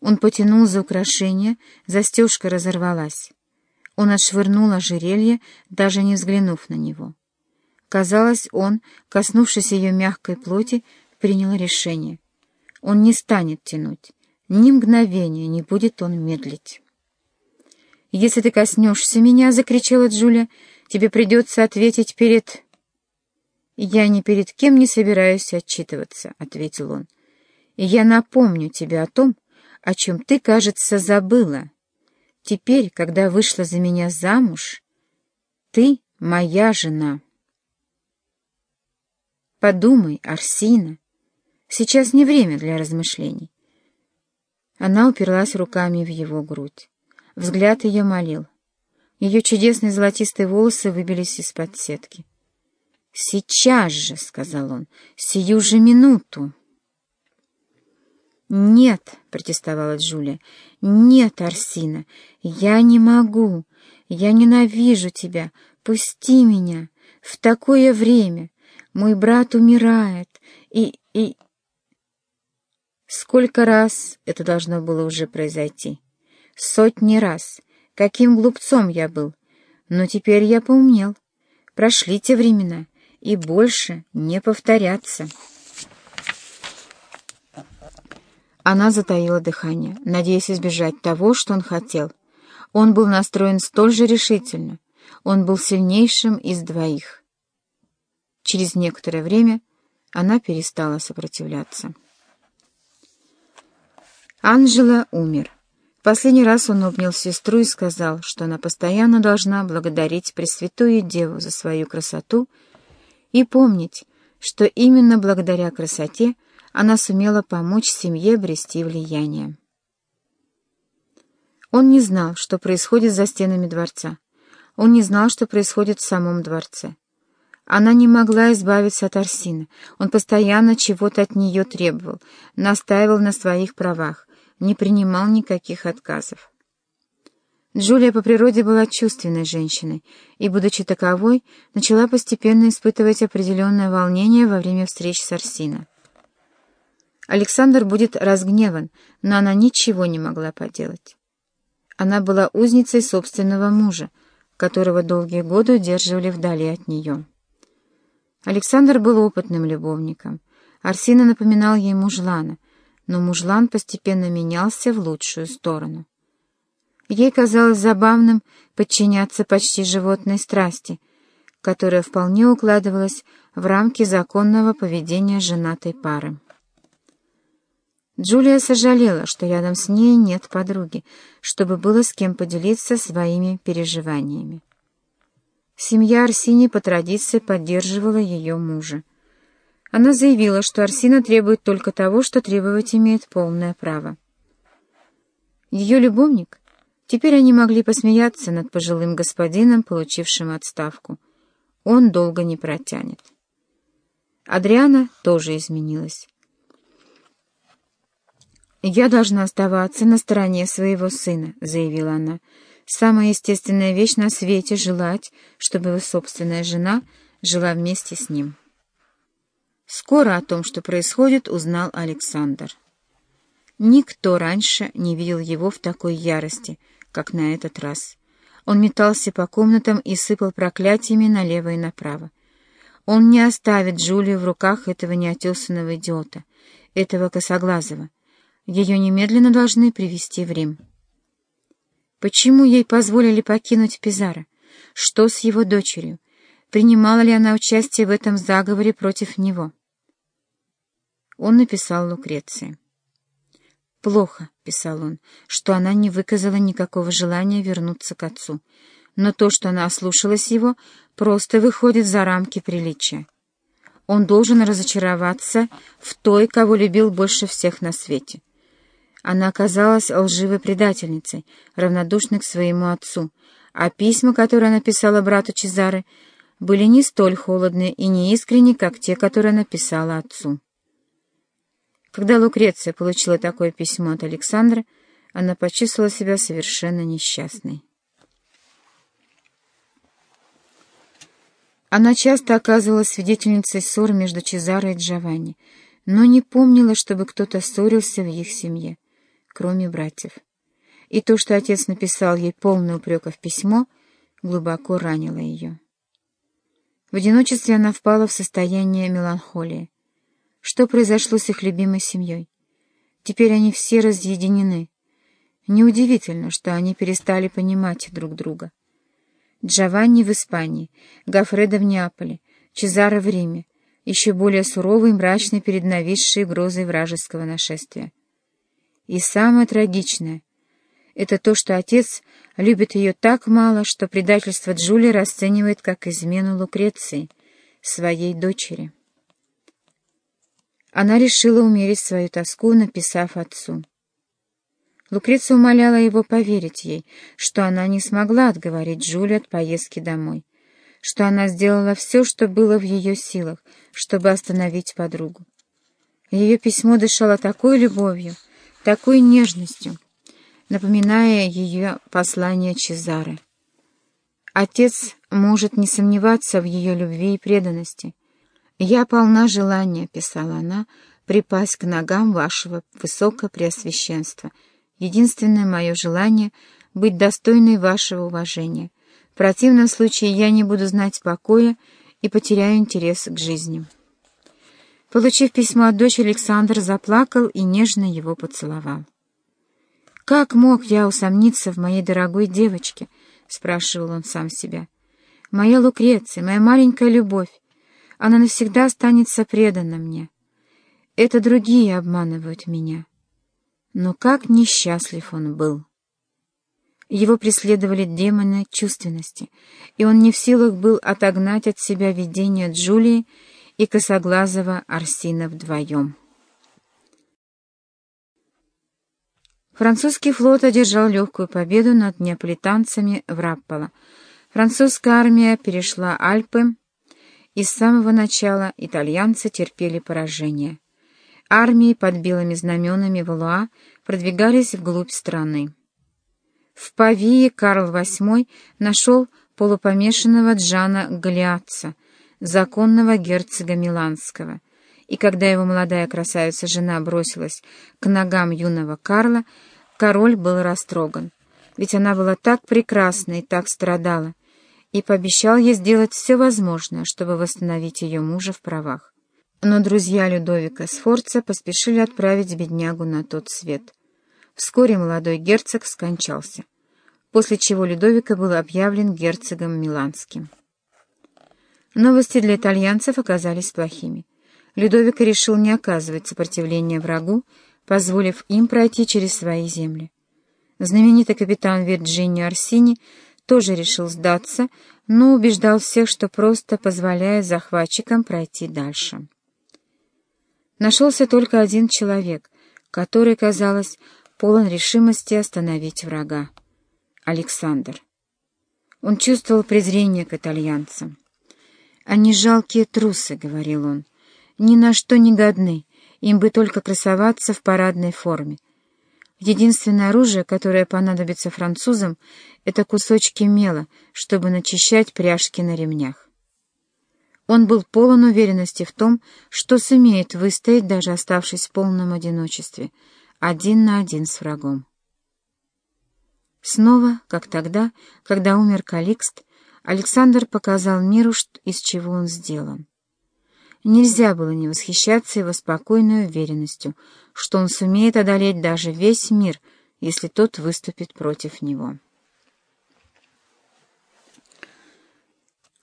Он потянул за украшение, застежка разорвалась. Он отшвырнул ожерелье, даже не взглянув на него. Казалось, он, коснувшись ее мягкой плоти, принял решение. Он не станет тянуть. Ни мгновения не будет он медлить. «Если ты коснешься меня, — закричала Джулия, — тебе придется ответить перед...» «Я ни перед кем не собираюсь отчитываться», — ответил он. «И я напомню тебе о том, о чем ты, кажется, забыла. Теперь, когда вышла за меня замуж, ты моя жена». Подумай, Арсина, сейчас не время для размышлений. Она уперлась руками в его грудь. Взгляд ее молил. Ее чудесные золотистые волосы выбились из-под сетки. «Сейчас же», — сказал он, — «сию же минуту». «Нет», — протестовала Джулия, — «нет, Арсина, я не могу, я ненавижу тебя, пусти меня в такое время, мой брат умирает, и... и...» Сколько раз это должно было уже произойти? Сотни раз. Каким глупцом я был. Но теперь я поумнел. Прошли те времена, и больше не повторятся. Она затаила дыхание, надеясь избежать того, что он хотел. Он был настроен столь же решительно. Он был сильнейшим из двоих. Через некоторое время она перестала сопротивляться. Анжела умер. Последний раз он обнял сестру и сказал, что она постоянно должна благодарить Пресвятую Деву за свою красоту и помнить, что именно благодаря красоте она сумела помочь семье обрести влияние. Он не знал, что происходит за стенами дворца. Он не знал, что происходит в самом дворце. Она не могла избавиться от Арсина. Он постоянно чего-то от нее требовал, настаивал на своих правах, не принимал никаких отказов. Джулия по природе была чувственной женщиной и, будучи таковой, начала постепенно испытывать определенное волнение во время встреч с Арсино. Александр будет разгневан, но она ничего не могла поделать. Она была узницей собственного мужа, которого долгие годы удерживали вдали от нее. Александр был опытным любовником. Арсина напоминал ей мужлана, но мужлан постепенно менялся в лучшую сторону. Ей казалось забавным подчиняться почти животной страсти, которая вполне укладывалась в рамки законного поведения женатой пары. Джулия сожалела, что рядом с ней нет подруги, чтобы было с кем поделиться своими переживаниями. Семья Арсини по традиции поддерживала ее мужа. Она заявила, что Арсина требует только того, что требовать имеет полное право. Ее любовник? Теперь они могли посмеяться над пожилым господином, получившим отставку. Он долго не протянет. Адриана тоже изменилась. «Я должна оставаться на стороне своего сына», — заявила она. Самая естественная вещь на свете — желать, чтобы его собственная жена жила вместе с ним. Скоро о том, что происходит, узнал Александр. Никто раньше не видел его в такой ярости, как на этот раз. Он метался по комнатам и сыпал проклятиями налево и направо. Он не оставит Джулию в руках этого неотесанного идиота, этого косоглазого. Ее немедленно должны привести в Рим. Почему ей позволили покинуть Пизаро? Что с его дочерью? Принимала ли она участие в этом заговоре против него? Он написал Лукреции. «Плохо», — писал он, — «что она не выказала никакого желания вернуться к отцу, но то, что она ослушалась его, просто выходит за рамки приличия. Он должен разочароваться в той, кого любил больше всех на свете. Она оказалась лживой предательницей, равнодушной к своему отцу, а письма, которые она писала брату Чезаре, были не столь холодные и неискренни, как те, которые она писала отцу. Когда Лукреция получила такое письмо от Александра, она почувствовала себя совершенно несчастной. Она часто оказывалась свидетельницей ссор между Чезаро и Джованни, но не помнила, чтобы кто-то ссорился в их семье. Кроме братьев. И то, что отец написал ей полное упреков письмо, глубоко ранило ее. В одиночестве она впала в состояние меланхолии. Что произошло с их любимой семьей? Теперь они все разъединены. Неудивительно, что они перестали понимать друг друга. Джованни в Испании, Гафредо в Неаполе, Чезаро в Риме, еще более суровый и мрачный перед нависшей угрозой вражеского нашествия. И самое трагичное — это то, что отец любит ее так мало, что предательство Джулии расценивает как измену Лукреции, своей дочери. Она решила умерить свою тоску, написав отцу. Лукреция умоляла его поверить ей, что она не смогла отговорить Джулию от поездки домой, что она сделала все, что было в ее силах, чтобы остановить подругу. Ее письмо дышало такой любовью, такой нежностью, напоминая ее послание Чезары. Отец может не сомневаться в ее любви и преданности. «Я полна желания», — писала она, — «припасть к ногам вашего высокопреосвященства», Единственное мое желание — быть достойной вашего уважения. В противном случае я не буду знать покоя и потеряю интерес к жизни». Получив письмо от дочери, Александр заплакал и нежно его поцеловал. «Как мог я усомниться в моей дорогой девочке?» — спрашивал он сам себя. «Моя Лукреция, моя маленькая любовь, она навсегда останется предана мне. Это другие обманывают меня». Но как несчастлив он был! Его преследовали демоны чувственности, и он не в силах был отогнать от себя видение Джулии и косоглазого Арсина вдвоем. Французский флот одержал легкую победу над неаполитанцами в Рапполо. Французская армия перешла Альпы, и с самого начала итальянцы терпели поражение. Армии под белыми знаменами Валуа продвигались вглубь страны. В Павии Карл VIII нашел полупомешанного Джана Галиатца, законного герцога Миланского, и когда его молодая красавица-жена бросилась к ногам юного Карла, король был растроган, ведь она была так прекрасна и так страдала, и пообещал ей сделать все возможное, чтобы восстановить ее мужа в правах. Но друзья Людовика Сфорца поспешили отправить беднягу на тот свет. Вскоре молодой герцог скончался, после чего Людовика был объявлен герцогом Миланским. Новости для итальянцев оказались плохими. Людовика решил не оказывать сопротивления врагу, позволив им пройти через свои земли. Знаменитый капитан Вирджини Арсини тоже решил сдаться, но убеждал всех, что просто позволяет захватчикам пройти дальше. Нашелся только один человек, который, казалось, полон решимости остановить врага — Александр. Он чувствовал презрение к итальянцам. «Они жалкие трусы», — говорил он, — «ни на что не годны, им бы только красоваться в парадной форме. Единственное оружие, которое понадобится французам, — это кусочки мела, чтобы начищать пряжки на ремнях. Он был полон уверенности в том, что сумеет выстоять, даже оставшись в полном одиночестве, один на один с врагом. Снова, как тогда, когда умер Каликст, Александр показал миру, из чего он сделан. Нельзя было не восхищаться его спокойной уверенностью, что он сумеет одолеть даже весь мир, если тот выступит против него.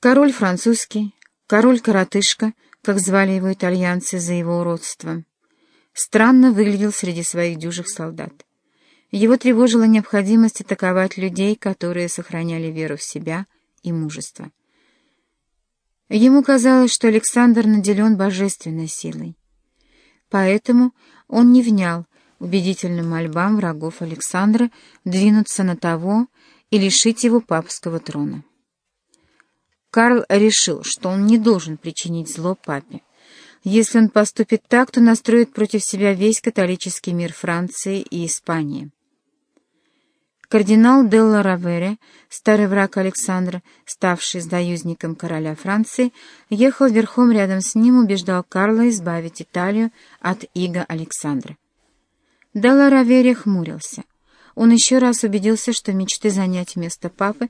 Король французский, Король-коротышка, как звали его итальянцы за его уродство, странно выглядел среди своих дюжих солдат. Его тревожила необходимость атаковать людей, которые сохраняли веру в себя и мужество. Ему казалось, что Александр наделен божественной силой. Поэтому он не внял убедительным мольбам врагов Александра двинуться на того и лишить его папского трона. Карл решил, что он не должен причинить зло папе. Если он поступит так, то настроит против себя весь католический мир Франции и Испании. Кардинал Делла Равере, старый враг Александра, ставший союзником короля Франции, ехал верхом рядом с ним, убеждал Карла избавить Италию от иго Александра. Даларавере хмурился. Он еще раз убедился, что мечты занять место папы